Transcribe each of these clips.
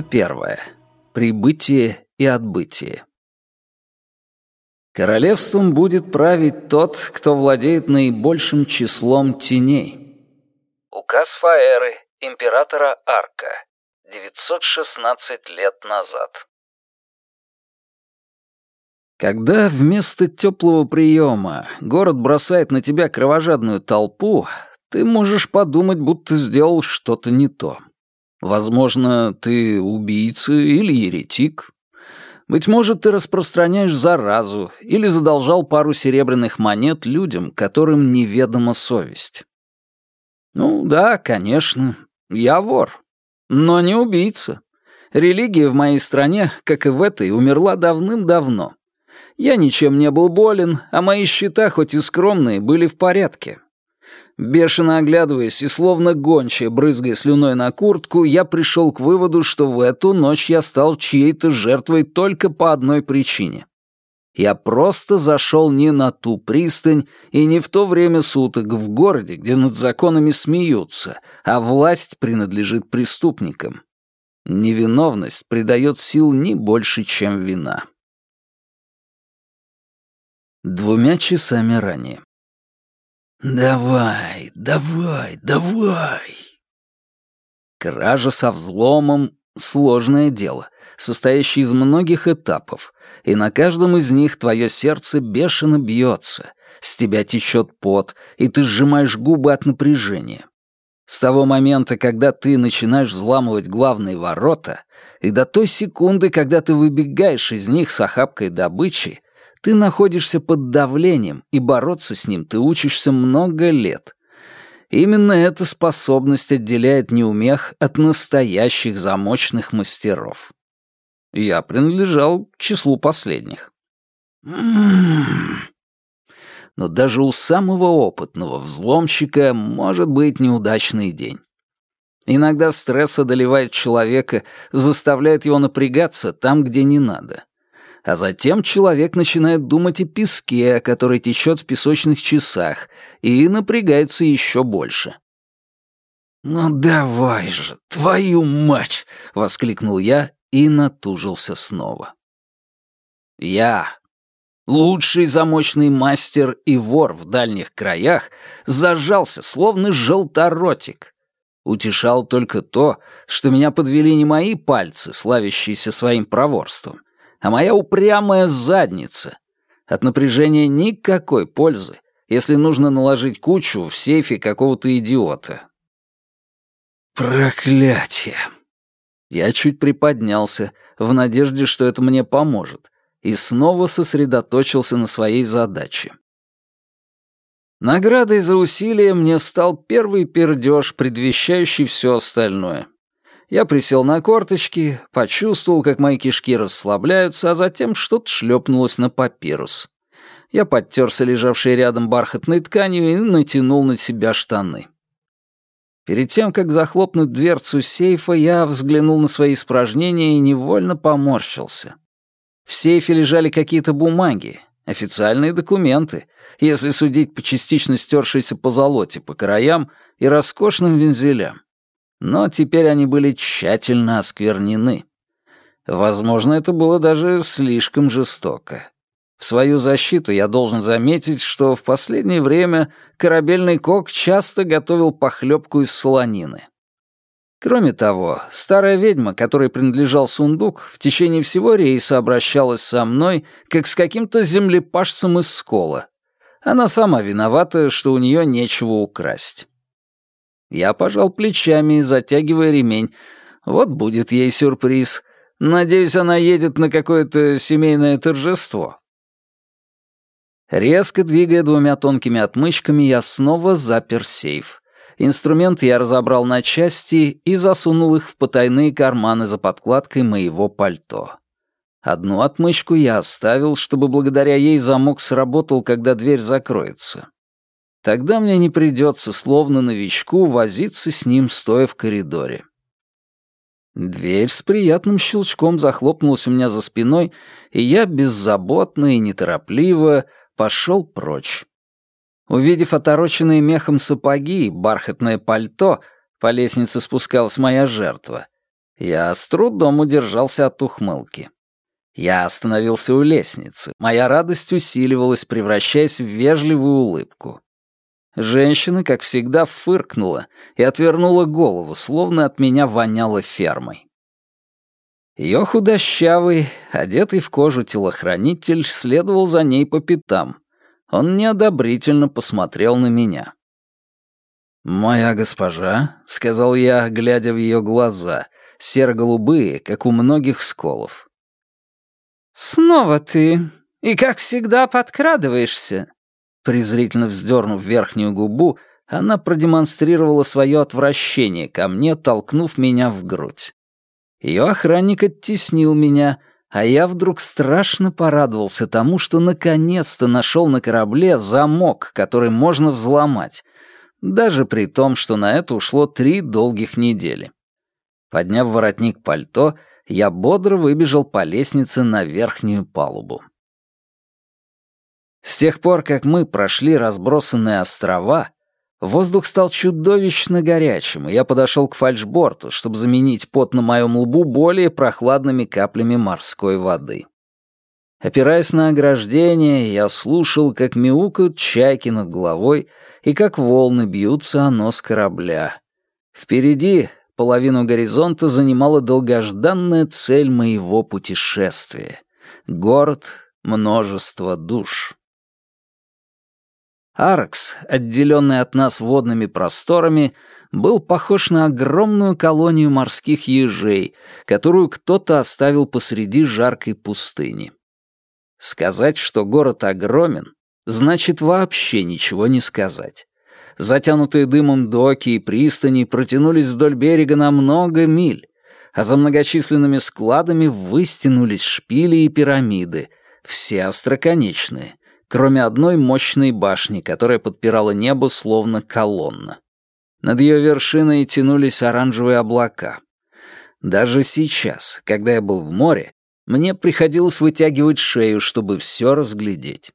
Глава первая. Прибытие и отбытие. Королевством будет править тот, кто владеет наибольшим числом теней. Указ Фаэры, императора Арка, 916 лет назад. Когда вместо теплого приема город бросает на тебя кровожадную толпу, ты можешь подумать, будто сделал что-то не то. Возможно, ты убийца или еретик. Быть может, ты распространяешь заразу или задолжал пару серебряных монет людям, которым неведома совесть. Ну да, конечно, я вор, но не убийца. Религия в моей стране, как и в этой, умерла давным-давно. Я ничем не был болен, а мои счета, хоть и скромные, были в порядке. Бешено оглядываясь и словно гончая, брызгая слюной на куртку, я пришел к выводу, что в эту ночь я стал чьей-то жертвой только по одной причине. Я просто зашел не на ту пристань и не в то время суток в городе, где над законами смеются, а власть принадлежит преступникам. Невиновность придает сил не больше, чем вина. Двумя часами ранее. «Давай, давай, давай!» Кража со взломом — сложное дело, состоящее из многих этапов, и на каждом из них твое сердце бешено бьется, с тебя течет пот, и ты сжимаешь губы от напряжения. С того момента, когда ты начинаешь взламывать главные ворота, и до той секунды, когда ты выбегаешь из них с охапкой добычи, ты находишься под давлением, и бороться с ним ты учишься много лет. Именно эта способность отделяет неумех от настоящих замочных мастеров. Я принадлежал к числу последних. Но даже у самого опытного взломщика может быть неудачный день. Иногда стресс одолевает человека, заставляет его напрягаться там, где не надо а затем человек начинает думать о песке, который течет в песочных часах, и напрягается еще больше. «Ну давай же, твою мать!» — воскликнул я и натужился снова. Я, лучший замочный мастер и вор в дальних краях, зажался, словно желторотик. Утешал только то, что меня подвели не мои пальцы, славящиеся своим проворством, а моя упрямая задница. От напряжения никакой пользы, если нужно наложить кучу в сейфе какого-то идиота. Проклятие! Я чуть приподнялся, в надежде, что это мне поможет, и снова сосредоточился на своей задаче. Наградой за усилие мне стал первый пердеж, предвещающий все остальное. Я присел на корточки, почувствовал, как мои кишки расслабляются, а затем что-то шлепнулось на папирус. Я подтерся лежавшей рядом бархатной тканью и натянул на себя штаны. Перед тем, как захлопнуть дверцу сейфа, я взглянул на свои испражнения и невольно поморщился. В сейфе лежали какие-то бумаги, официальные документы, если судить по частично стершейся позолоте по краям и роскошным вензелям но теперь они были тщательно осквернены. Возможно, это было даже слишком жестоко. В свою защиту я должен заметить, что в последнее время корабельный кок часто готовил похлебку из солонины. Кроме того, старая ведьма, которой принадлежал сундук, в течение всего рейса обращалась со мной, как с каким-то землепашцем из скола. Она сама виновата, что у нее нечего украсть. Я пожал плечами, затягивая ремень. Вот будет ей сюрприз. Надеюсь, она едет на какое-то семейное торжество. Резко двигая двумя тонкими отмычками, я снова запер сейф. Инструмент я разобрал на части и засунул их в потайные карманы за подкладкой моего пальто. Одну отмычку я оставил, чтобы благодаря ей замок сработал, когда дверь закроется. Тогда мне не придется, словно новичку, возиться с ним, стоя в коридоре. Дверь с приятным щелчком захлопнулась у меня за спиной, и я беззаботно и неторопливо пошел прочь. Увидев отороченные мехом сапоги и бархатное пальто, по лестнице спускалась моя жертва, Я с трудом удержался от ухмылки. Я остановился у лестницы. Моя радость усиливалась, превращаясь в вежливую улыбку. Женщина, как всегда, фыркнула и отвернула голову, словно от меня воняло фермой. Ее худощавый, одетый в кожу телохранитель следовал за ней по пятам. Он неодобрительно посмотрел на меня. «Моя госпожа», — сказал я, глядя в ее глаза, серо-голубые, как у многих сколов. «Снова ты. И, как всегда, подкрадываешься». Презрительно вздернув верхнюю губу, она продемонстрировала свое отвращение ко мне, толкнув меня в грудь. Ее охранник оттеснил меня, а я вдруг страшно порадовался тому, что наконец-то нашел на корабле замок, который можно взломать, даже при том, что на это ушло три долгих недели. Подняв воротник пальто, я бодро выбежал по лестнице на верхнюю палубу. С тех пор, как мы прошли разбросанные острова, воздух стал чудовищно горячим, и я подошел к фальшборту, чтобы заменить пот на моем лбу более прохладными каплями морской воды. Опираясь на ограждение, я слушал, как мяукают чайки над головой и как волны бьются о нос корабля. Впереди половину горизонта занимала долгожданная цель моего путешествия — город множества душ. Аркс, отделенный от нас водными просторами, был похож на огромную колонию морских ежей, которую кто-то оставил посреди жаркой пустыни. Сказать, что город огромен, значит вообще ничего не сказать. Затянутые дымом доки и пристани протянулись вдоль берега на много миль, а за многочисленными складами выстянулись шпили и пирамиды, все остроконечные, кроме одной мощной башни, которая подпирала небо словно колонна. Над ее вершиной тянулись оранжевые облака. Даже сейчас, когда я был в море, мне приходилось вытягивать шею, чтобы все разглядеть.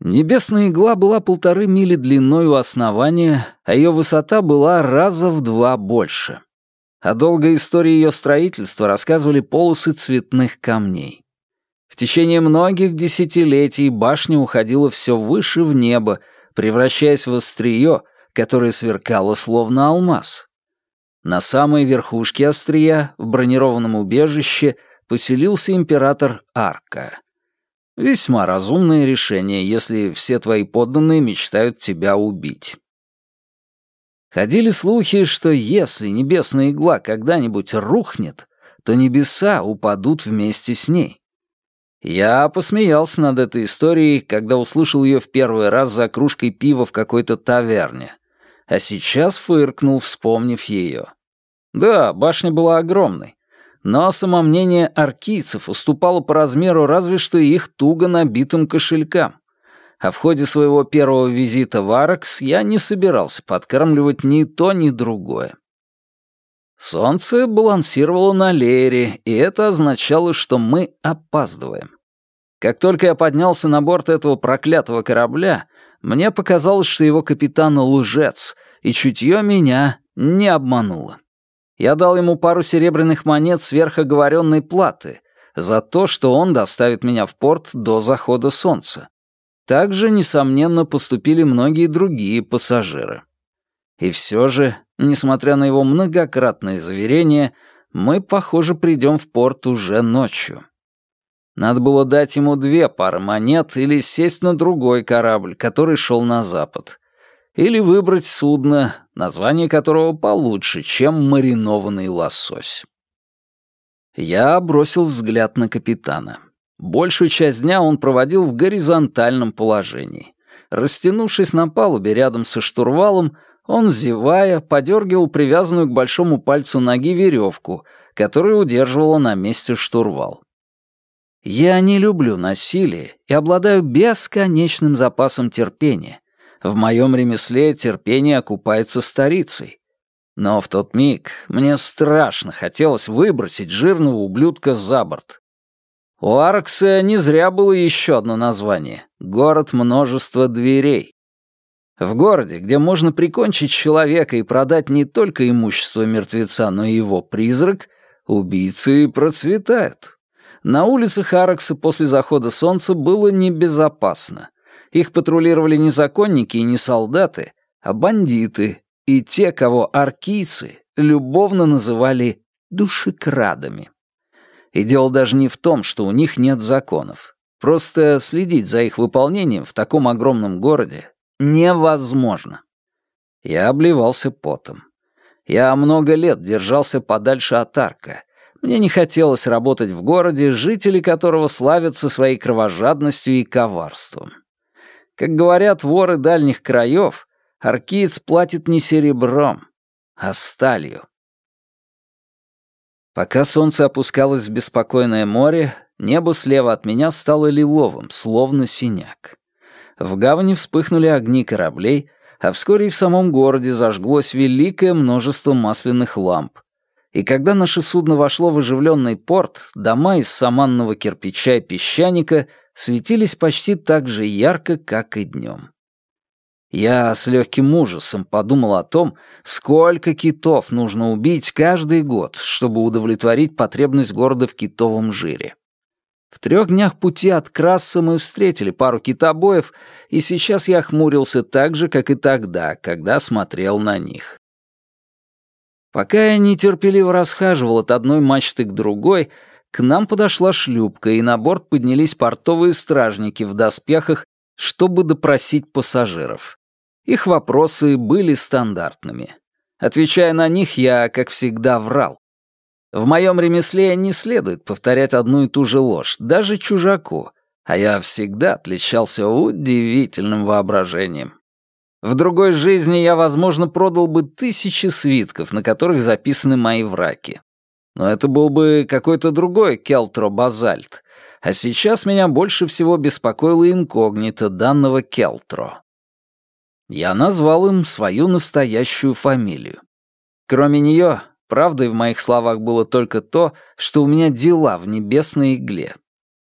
Небесная игла была полторы мили длиной у основания, а ее высота была раза в два больше. О долгой истории ее строительства рассказывали полосы цветных камней. В течение многих десятилетий башня уходила все выше в небо, превращаясь в острие, которое сверкало словно алмаз. На самой верхушке острия, в бронированном убежище, поселился император Арка. Весьма разумное решение, если все твои подданные мечтают тебя убить. Ходили слухи, что если небесная игла когда-нибудь рухнет, то небеса упадут вместе с ней. Я посмеялся над этой историей, когда услышал ее в первый раз за кружкой пива в какой-то таверне, а сейчас фыркнул, вспомнив ее. Да, башня была огромной, но самомнение аркийцев уступало по размеру разве что их туго набитым кошелькам. А в ходе своего первого визита в Аракс я не собирался подкармливать ни то, ни другое. Солнце балансировало на леере, и это означало, что мы опаздываем. Как только я поднялся на борт этого проклятого корабля, мне показалось, что его капитан лжец, и чутье меня не обмануло. Я дал ему пару серебряных монет сверхоговоренной платы за то, что он доставит меня в порт до захода солнца. Также, несомненно, поступили многие другие пассажиры. И все же, несмотря на его многократные заверения, мы, похоже, придем в порт уже ночью. Надо было дать ему две пары монет или сесть на другой корабль, который шел на запад. Или выбрать судно, название которого получше, чем маринованный лосось. Я бросил взгляд на капитана. Большую часть дня он проводил в горизонтальном положении. Растянувшись на палубе рядом со штурвалом, он, зевая, подергивал привязанную к большому пальцу ноги веревку, которая удерживала на месте штурвал. Я не люблю насилие и обладаю бесконечным запасом терпения. В моем ремесле терпение окупается старицей. Но в тот миг мне страшно хотелось выбросить жирного ублюдка за борт. У Аркса не зря было еще одно название — «Город множества дверей». В городе, где можно прикончить человека и продать не только имущество мертвеца, но и его призрак, убийцы процветают. На улицах Аракса после захода солнца было небезопасно. Их патрулировали не законники и не солдаты, а бандиты и те, кого аркийцы любовно называли душекрадами. И дело даже не в том, что у них нет законов. Просто следить за их выполнением в таком огромном городе невозможно. Я обливался потом. Я много лет держался подальше от арка. Мне не хотелось работать в городе, жители которого славятся своей кровожадностью и коварством. Как говорят воры дальних краев, аркиец платит не серебром, а сталью. Пока солнце опускалось в беспокойное море, небо слева от меня стало лиловым, словно синяк. В гавани вспыхнули огни кораблей, а вскоре и в самом городе зажглось великое множество масляных ламп. И когда наше судно вошло в оживленный порт, дома из саманного кирпича и песчаника светились почти так же ярко, как и днем. Я с легким ужасом подумал о том, сколько китов нужно убить каждый год, чтобы удовлетворить потребность города в китовом жире. В трех днях пути от Краса мы встретили пару китобоев, и сейчас я хмурился так же, как и тогда, когда смотрел на них. Пока я нетерпеливо расхаживал от одной мачты к другой, к нам подошла шлюпка, и на борт поднялись портовые стражники в доспехах, чтобы допросить пассажиров. Их вопросы были стандартными. Отвечая на них, я, как всегда, врал. В моем ремесле не следует повторять одну и ту же ложь, даже чужаку, а я всегда отличался удивительным воображением. В другой жизни я, возможно, продал бы тысячи свитков, на которых записаны мои враки. Но это был бы какой-то другой Келтро-базальт, а сейчас меня больше всего беспокоило инкогнито данного Келтро. Я назвал им свою настоящую фамилию. Кроме нее, правдой в моих словах было только то, что у меня дела в небесной игле.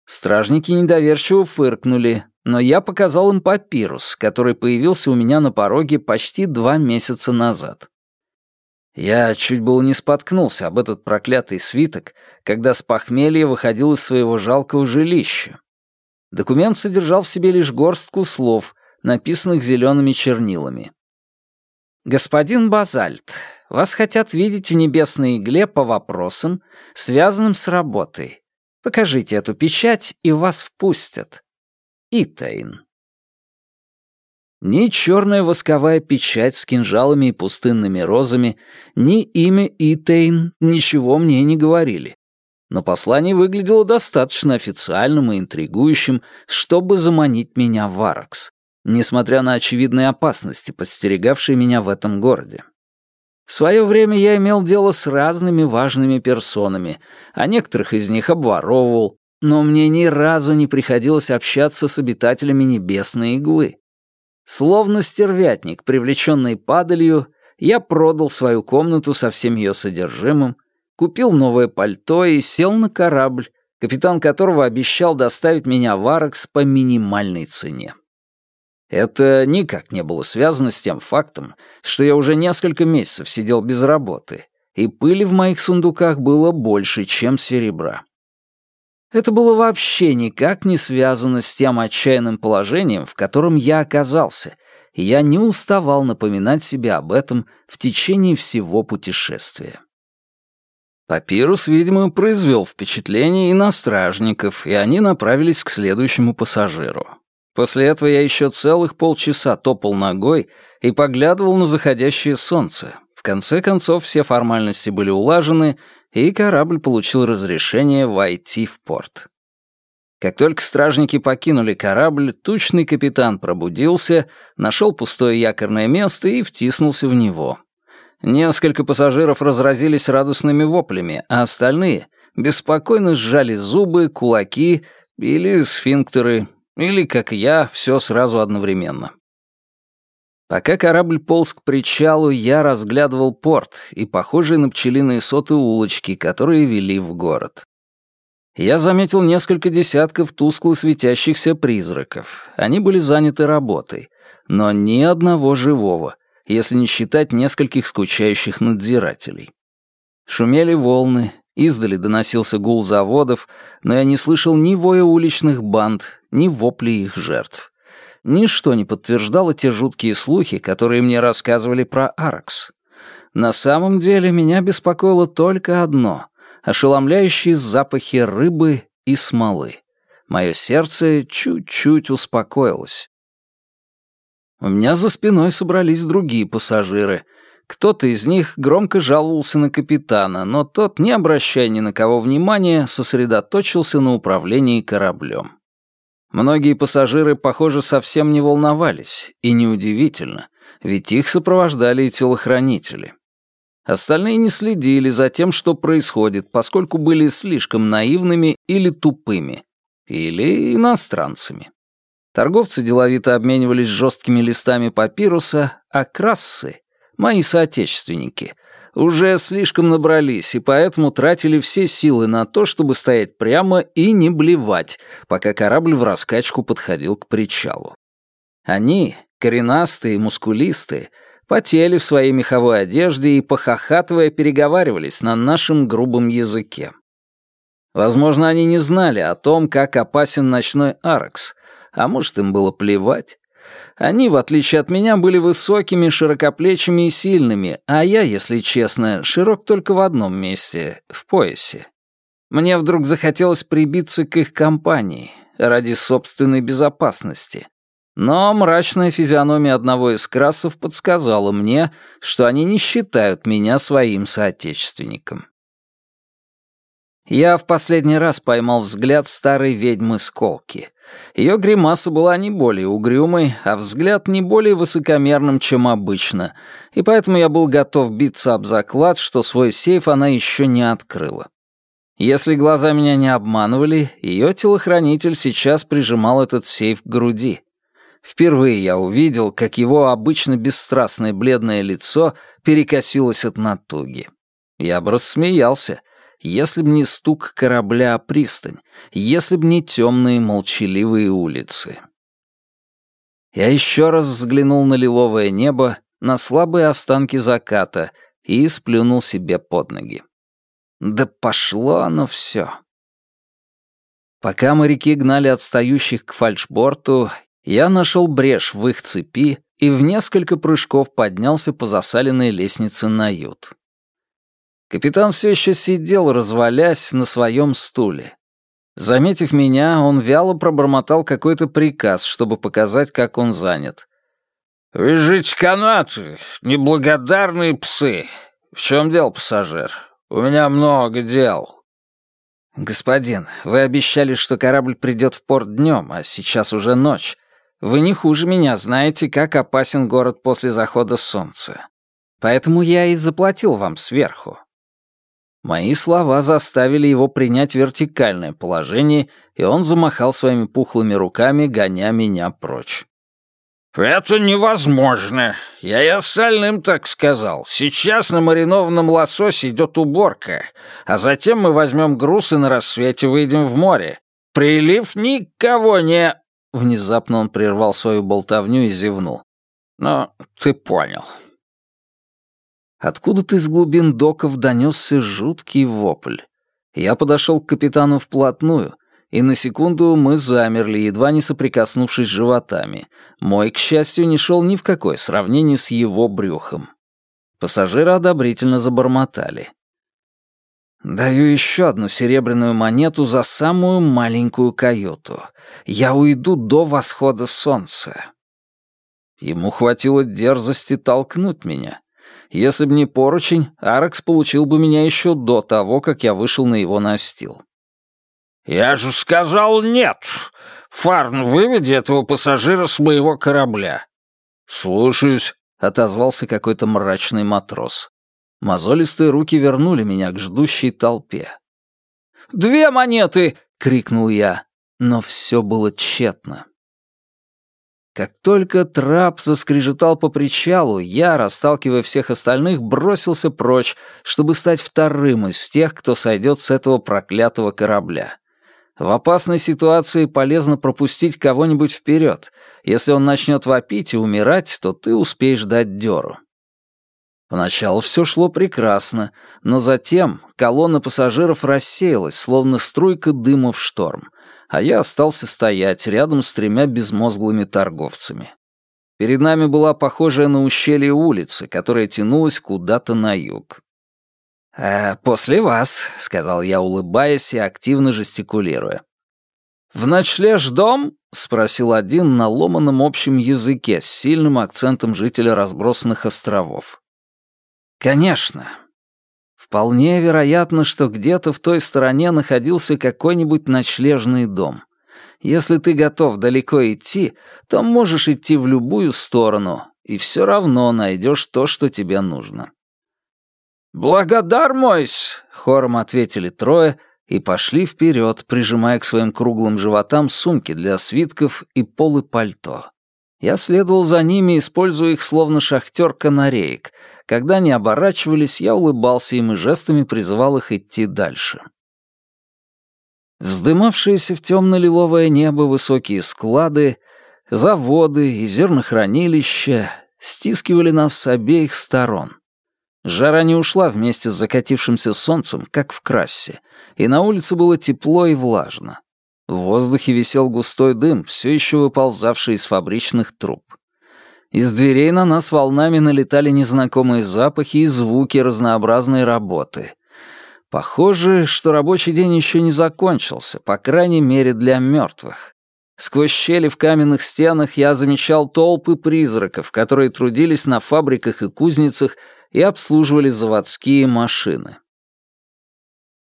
Стражники недоверчиво фыркнули, но я показал им папирус, который появился у меня на пороге почти два месяца назад. Я чуть было не споткнулся об этот проклятый свиток, когда с похмелья выходил из своего жалкого жилища. Документ содержал в себе лишь горстку слов, написанных зелеными чернилами. «Господин Базальт, вас хотят видеть в небесной игле по вопросам, связанным с работой. Покажите эту печать, и вас впустят. Итейн». Ни черная восковая печать с кинжалами и пустынными розами, ни имя Итейн ничего мне не говорили. Но послание выглядело достаточно официальным и интригующим, чтобы заманить меня в Аракс несмотря на очевидные опасности, подстерегавшие меня в этом городе. В свое время я имел дело с разными важными персонами, а некоторых из них обворовывал, но мне ни разу не приходилось общаться с обитателями небесной иглы. Словно стервятник, привлеченный падалью, я продал свою комнату со всем ее содержимым, купил новое пальто и сел на корабль, капитан которого обещал доставить меня в Аракс по минимальной цене. Это никак не было связано с тем фактом, что я уже несколько месяцев сидел без работы, и пыли в моих сундуках было больше, чем серебра. Это было вообще никак не связано с тем отчаянным положением, в котором я оказался, и я не уставал напоминать себе об этом в течение всего путешествия. Папирус, видимо, произвел впечатление и на стражников, и они направились к следующему пассажиру. После этого я еще целых полчаса топал ногой и поглядывал на заходящее солнце. В конце концов, все формальности были улажены, и корабль получил разрешение войти в порт. Как только стражники покинули корабль, тучный капитан пробудился, нашел пустое якорное место и втиснулся в него. Несколько пассажиров разразились радостными воплями, а остальные беспокойно сжали зубы, кулаки или сфинктеры, или, как я, все сразу одновременно. Пока корабль полз к причалу, я разглядывал порт и похожие на пчелиные соты улочки, которые вели в город. Я заметил несколько десятков тускло светящихся призраков. Они были заняты работой. но ни одного живого, если не считать нескольких скучающих надзирателей. Шумели волны, издали доносился гул заводов, но я не слышал ни воя уличных банд, ни вопли их жертв. Ничто не подтверждало те жуткие слухи, которые мне рассказывали про Аракс. На самом деле меня беспокоило только одно — ошеломляющие запахи рыбы и смолы. Мое сердце чуть-чуть успокоилось. У меня за спиной собрались другие пассажиры. Кто-то из них громко жаловался на капитана, но тот, не обращая ни на кого внимания, сосредоточился на управлении кораблем. Многие пассажиры, похоже, совсем не волновались, и неудивительно, ведь их сопровождали и телохранители. Остальные не следили за тем, что происходит, поскольку были слишком наивными или тупыми, или иностранцами. Торговцы деловито обменивались жесткими листами папируса, а крассы, мои соотечественники, уже слишком набрались и поэтому тратили все силы на то, чтобы стоять прямо и не блевать, пока корабль в раскачку подходил к причалу. Они, коренастые, мускулистые, потели в своей меховой одежде и, похохатывая, переговаривались на нашем грубом языке. Возможно, они не знали о том, как опасен ночной Аракс, а может, им было плевать. Они, в отличие от меня, были высокими, широкоплечими и сильными, а я, если честно, широк только в одном месте — в поясе. Мне вдруг захотелось прибиться к их компании ради собственной безопасности. Но мрачная физиономия одного из красов подсказала мне, что они не считают меня своим соотечественником. Я в последний раз поймал взгляд старой ведьмы Сколки. Ее гримаса была не более угрюмой, а взгляд не более высокомерным, чем обычно, и поэтому я был готов биться об заклад, что свой сейф она еще не открыла. Если глаза меня не обманывали, ее телохранитель сейчас прижимал этот сейф к груди. Впервые я увидел, как его обычно бесстрастное бледное лицо перекосилось от натуги. Я бы рассмеялся, если б не стук корабля о пристань, если б не темные молчаливые улицы. Я еще раз взглянул на лиловое небо, на слабые останки заката и сплюнул себе под ноги. Да пошло оно все. Пока моряки гнали отстающих к фальшборту, я нашел брешь в их цепи и в несколько прыжков поднялся по засаленной лестнице на ют. Капитан все еще сидел, развалясь на своем стуле. Заметив меня, он вяло пробормотал какой-то приказ, чтобы показать, как он занят. «Вяжите канаты, неблагодарные псы. В чем дело, пассажир? У меня много дел». «Господин, вы обещали, что корабль придет в порт днем, а сейчас уже ночь. Вы не хуже меня знаете, как опасен город после захода солнца. Поэтому я и заплатил вам сверху. Мои слова заставили его принять вертикальное положение, и он замахал своими пухлыми руками, гоня меня прочь. «Это невозможно. Я и остальным так сказал. Сейчас на маринованном лососе идет уборка, а затем мы возьмем груз и на рассвете выйдем в море. Прилив никого не...» Внезапно он прервал свою болтовню и зевнул. «Ну, ты понял. Откуда-то из глубин доков донесся жуткий вопль. Я подошел к капитану вплотную, и на секунду мы замерли, едва не соприкоснувшись животами. Мой, к счастью, не шел ни в какое сравнение с его брюхом. Пассажиры одобрительно забормотали. «Даю еще одну серебряную монету за самую маленькую каюту. Я уйду до восхода солнца». Ему хватило дерзости толкнуть меня. Если бы не поручень, Аракс получил бы меня еще до того, как я вышел на его настил. «Я же сказал нет! Фарн, выведи этого пассажира с моего корабля!» «Слушаюсь», — отозвался какой-то мрачный матрос. Мозолистые руки вернули меня к ждущей толпе. «Две монеты!» — крикнул я, но все было тщетно. Как только трап заскрежетал по причалу, я, расталкивая всех остальных, бросился прочь, чтобы стать вторым из тех, кто сойдет с этого проклятого корабля. В опасной ситуации полезно пропустить кого-нибудь вперед. Если он начнет вопить и умирать, то ты успеешь дать дёру. Поначалу все шло прекрасно, но затем колонна пассажиров рассеялась, словно струйка дыма в шторм, а я остался стоять рядом с тремя безмозглыми торговцами. Перед нами была похожая на ущелье улицы, которая тянулась куда-то на юг. «Э, «После вас», — сказал я, улыбаясь и активно жестикулируя. «В ночлеж дом?» — спросил один на ломаном общем языке с сильным акцентом жителя разбросанных островов. «Конечно. Вполне вероятно, что где-то в той стороне находился какой-нибудь ночлежный дом. Если ты готов далеко идти, то можешь идти в любую сторону, и все равно найдешь то, что тебе нужно. «Благодар, мойс!» — хором ответили трое и пошли вперед, прижимая к своим круглым животам сумки для свитков и полы пальто. Я следовал за ними, используя их словно шахтер-канареек. Когда они оборачивались, я улыбался им и жестами призывал их идти дальше. Вздымавшиеся в темно-лиловое небо высокие склады, заводы и зернохранилища стискивали нас с обеих сторон. Жара не ушла вместе с закатившимся солнцем, как в крассе, и на улице было тепло и влажно. В воздухе висел густой дым, все еще выползавший из фабричных труб. Из дверей на нас волнами налетали незнакомые запахи и звуки разнообразной работы. Похоже, что рабочий день еще не закончился, по крайней мере для мертвых. Сквозь щели в каменных стенах я замечал толпы призраков, которые трудились на фабриках и кузницах и обслуживали заводские машины.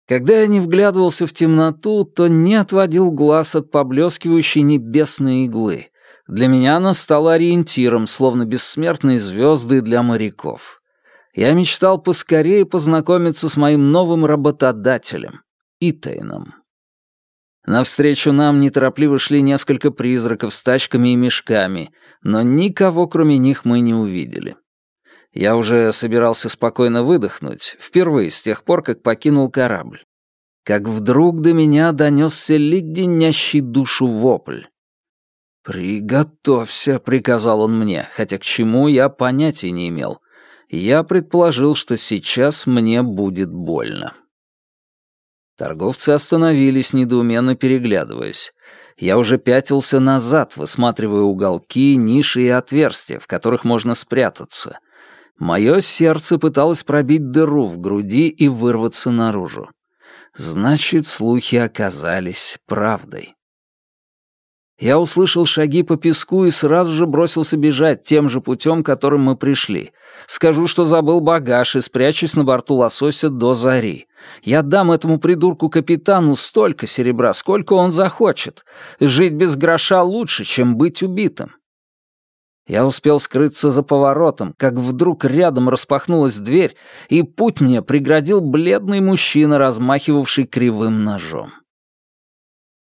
Когда я не вглядывался в темноту, то не отводил глаз от поблескивающей небесной иглы. Для меня она стала ориентиром, словно бессмертные звезды для моряков я мечтал поскорее познакомиться с моим новым работодателем, Итейном. Навстречу нам неторопливо шли несколько призраков с тачками и мешками, но никого, кроме них, мы не увидели. Я уже собирался спокойно выдохнуть, впервые с тех пор, как покинул корабль. Как вдруг до меня донесся леденящий душу вопль. «Приготовься», — приказал он мне, хотя к чему я понятия не имел я предположил, что сейчас мне будет больно. Торговцы остановились, недоуменно переглядываясь. Я уже пятился назад, высматривая уголки, ниши и отверстия, в которых можно спрятаться. Мое сердце пыталось пробить дыру в груди и вырваться наружу. Значит, слухи оказались правдой. Я услышал шаги по песку и сразу же бросился бежать тем же путем, которым мы пришли. Скажу, что забыл багаж и спрячусь на борту лосося до зари. Я дам этому придурку капитану столько серебра, сколько он захочет. Жить без гроша лучше, чем быть убитым. Я успел скрыться за поворотом, как вдруг рядом распахнулась дверь, и путь мне преградил бледный мужчина, размахивавший кривым ножом.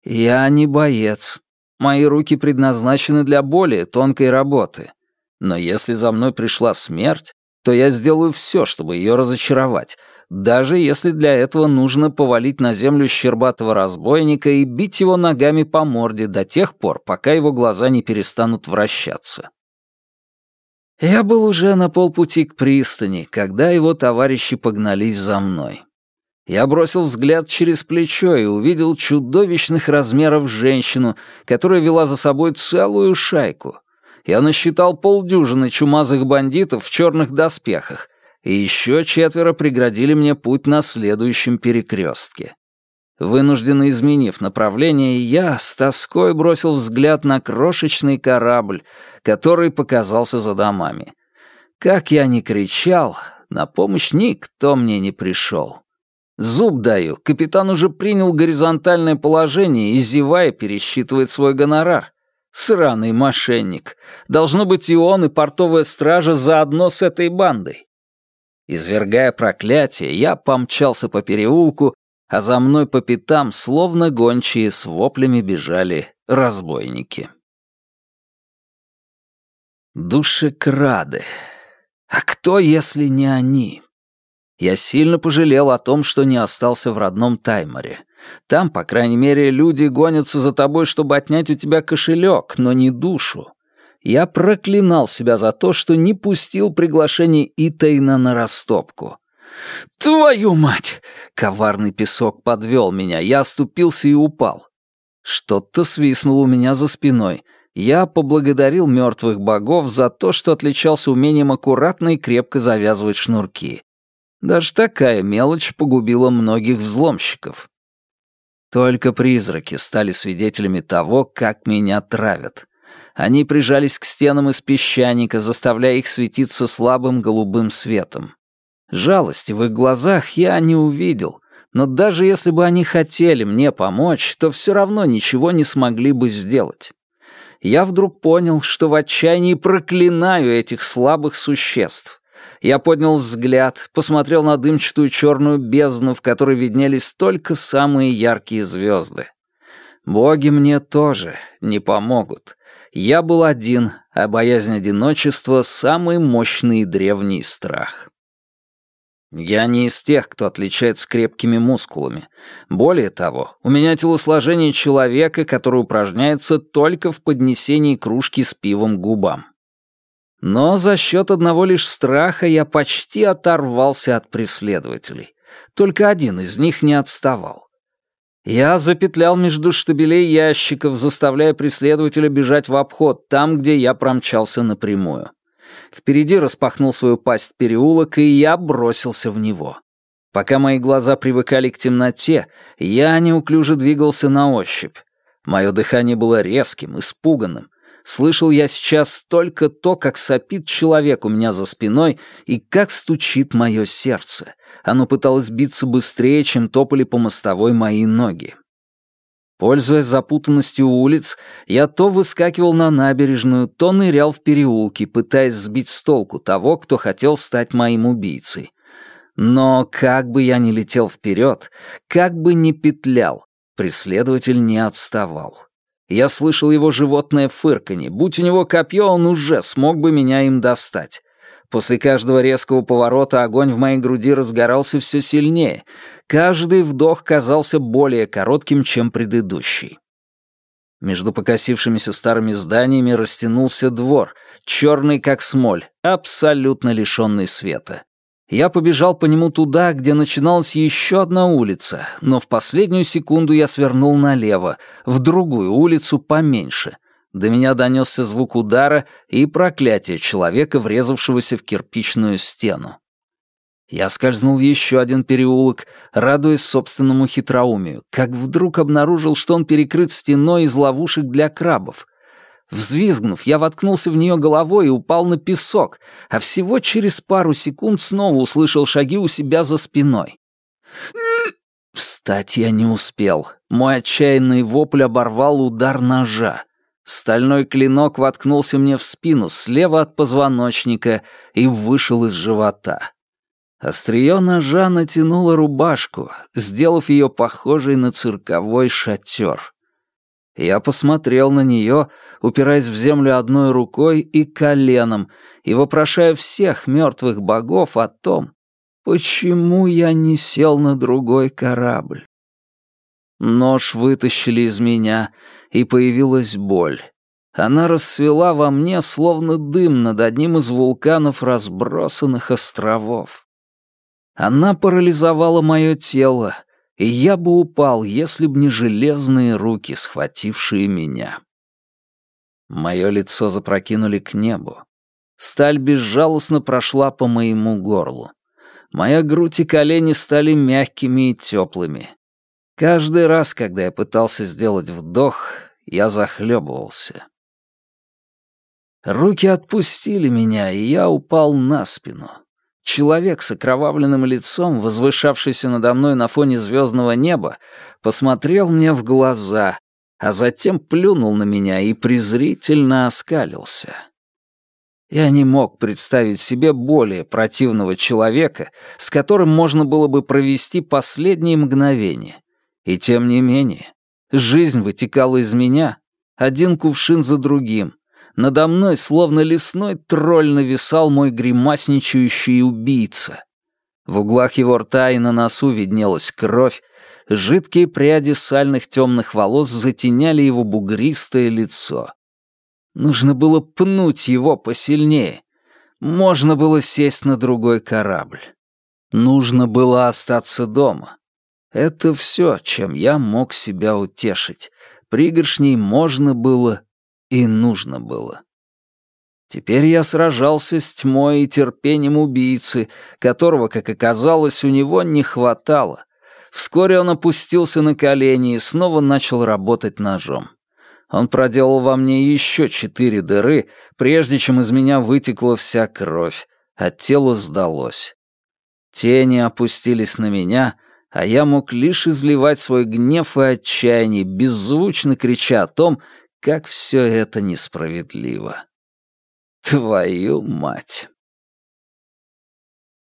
Я не боец, Мои руки предназначены для более тонкой работы. Но если за мной пришла смерть, то я сделаю все, чтобы ее разочаровать, даже если для этого нужно повалить на землю щербатого разбойника и бить его ногами по морде до тех пор, пока его глаза не перестанут вращаться. Я был уже на полпути к пристани, когда его товарищи погнались за мной. Я бросил взгляд через плечо и увидел чудовищных размеров женщину, которая вела за собой целую шайку. Я насчитал полдюжины чумазых бандитов в черных доспехах, и еще четверо преградили мне путь на следующем перекрестке. Вынужденно изменив направление, я с тоской бросил взгляд на крошечный корабль, который показался за домами. Как я ни кричал, на помощь никто мне не пришел. Зуб даю, капитан уже принял горизонтальное положение и, зевая, пересчитывает свой гонорар. Сраный мошенник. Должно быть и он, и портовая стража заодно с этой бандой. Извергая проклятие, я помчался по переулку, а за мной по пятам, словно гончие, с воплями бежали разбойники. Душекрады. А кто, если не они? Я сильно пожалел о том, что не остался в родном Тайморе. Там, по крайней мере, люди гонятся за тобой, чтобы отнять у тебя кошелек, но не душу. Я проклинал себя за то, что не пустил приглашение Итейна на растопку. «Твою мать!» Коварный песок подвел меня, я оступился и упал. Что-то свистнуло у меня за спиной. Я поблагодарил мертвых богов за то, что отличался умением аккуратно и крепко завязывать шнурки. Даже такая мелочь погубила многих взломщиков. Только призраки стали свидетелями того, как меня травят. Они прижались к стенам из песчаника, заставляя их светиться слабым голубым светом. Жалости в их глазах я не увидел, но даже если бы они хотели мне помочь, то все равно ничего не смогли бы сделать. Я вдруг понял, что в отчаянии проклинаю этих слабых существ. Я поднял взгляд, посмотрел на дымчатую черную бездну, в которой виднелись только самые яркие звезды. Боги мне тоже не помогут. Я был один, а боязнь одиночества — самый мощный древний страх. Я не из тех, кто отличается крепкими мускулами. Более того, у меня телосложение человека, который упражняется только в поднесении кружки с пивом губам. Но за счет одного лишь страха я почти оторвался от преследователей. Только один из них не отставал. Я запетлял между штабелей ящиков, заставляя преследователя бежать в обход, там, где я промчался напрямую. Впереди распахнул свою пасть переулок, и я бросился в него. Пока мои глаза привыкали к темноте, я неуклюже двигался на ощупь. Мое дыхание было резким, испуганным. Слышал я сейчас только то, как сопит человек у меня за спиной и как стучит мое сердце. Оно пыталось биться быстрее, чем топали по мостовой мои ноги. Пользуясь запутанностью улиц, я то выскакивал на набережную, то нырял в переулки, пытаясь сбить с толку того, кто хотел стать моим убийцей. Но как бы я ни летел вперед, как бы ни петлял, преследователь не отставал. Я слышал его животное фырканье. Будь у него копье, он уже смог бы меня им достать. После каждого резкого поворота огонь в моей груди разгорался все сильнее. Каждый вдох казался более коротким, чем предыдущий. Между покосившимися старыми зданиями растянулся двор, черный как смоль, абсолютно лишенный света. Я побежал по нему туда, где начиналась еще одна улица, но в последнюю секунду я свернул налево, в другую улицу поменьше, до меня донесся звук удара и проклятие человека, врезавшегося в кирпичную стену. Я скользнул в еще один переулок, радуясь собственному хитроумию, как вдруг обнаружил, что он перекрыт стеной из ловушек для крабов. Взвизгнув, я воткнулся в нее головой и упал на песок, а всего через пару секунд снова услышал шаги у себя за спиной. Встать я не успел. Мой отчаянный вопль оборвал удар ножа. Стальной клинок воткнулся мне в спину слева от позвоночника и вышел из живота. Острие ножа натянуло рубашку, сделав ее похожей на цирковой шатер. Я посмотрел на нее, упираясь в землю одной рукой и коленом, и вопрошая всех мертвых богов о том, почему я не сел на другой корабль. Нож вытащили из меня, и появилась боль. Она расцвела во мне, словно дым над одним из вулканов разбросанных островов. Она парализовала мое тело, и я бы упал, если б не железные руки, схватившие меня. Мое лицо запрокинули к небу. Сталь безжалостно прошла по моему горлу. Моя грудь и колени стали мягкими и теплыми. Каждый раз, когда я пытался сделать вдох, я захлебывался. Руки отпустили меня, и я упал на спину. Человек с окровавленным лицом, возвышавшийся надо мной на фоне звездного неба, посмотрел мне в глаза, а затем плюнул на меня и презрительно оскалился. Я не мог представить себе более противного человека, с которым можно было бы провести последние мгновения. И тем не менее, жизнь вытекала из меня, один кувшин за другим. Надо мной, словно лесной тролль, нависал мой гримасничающий убийца. В углах его рта и на носу виднелась кровь, Жидкие пряди сальных темных волос затеняли его бугристое лицо. Нужно было пнуть его посильнее. Можно было сесть на другой корабль. Нужно было остаться дома. Это все, чем я мог себя утешить. Пригоршней можно было и нужно было. Теперь я сражался с тьмой и терпением убийцы, которого, как оказалось, у него не хватало. Вскоре он опустился на колени и снова начал работать ножом. Он проделал во мне еще четыре дыры, прежде чем из меня вытекла вся кровь, а тело сдалось. Тени опустились на меня, а я мог лишь изливать свой гнев и отчаяние, беззвучно крича о том, как все это несправедливо. Твою мать!